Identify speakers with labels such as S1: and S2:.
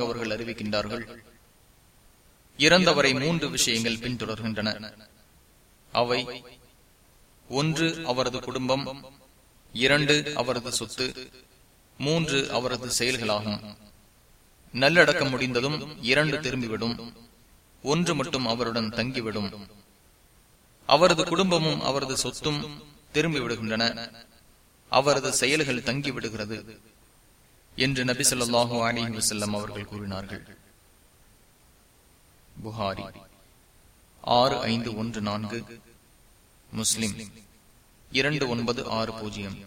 S1: அவர்கள் அறிவிக்கின்றார்கள் இறந்தவரை மூன்று விஷயங்கள் பின்தொடர்கின்றன. அவை ஒன்று அவரது குடும்பம் இரண்டு அவரது சொத்து மூன்று அவரது செயல்களாகும். நல்லடக்கம் முடிந்ததும் இரண்டு திரும்பிவிடும் ஒன்று மட்டும் அவருடன் தங்கிவிடும். அவரது குடும்பமும் அவரது சொத்தும் திரும்பி விடுகின்றன. அவரது செயல்கள் தங்கிவிடுகிறது என்று நபி சொல்லாஹு அலி வசல்லம் அவர்கள் கூறினார்கள். புகாரி ஆறு ஐந்து ஒன்று நான்கு முஸ்லிம் இரண்டு ஒன்பது ஆறு பூஜ்ஜியம்.